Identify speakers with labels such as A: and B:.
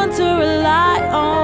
A: one to rely on.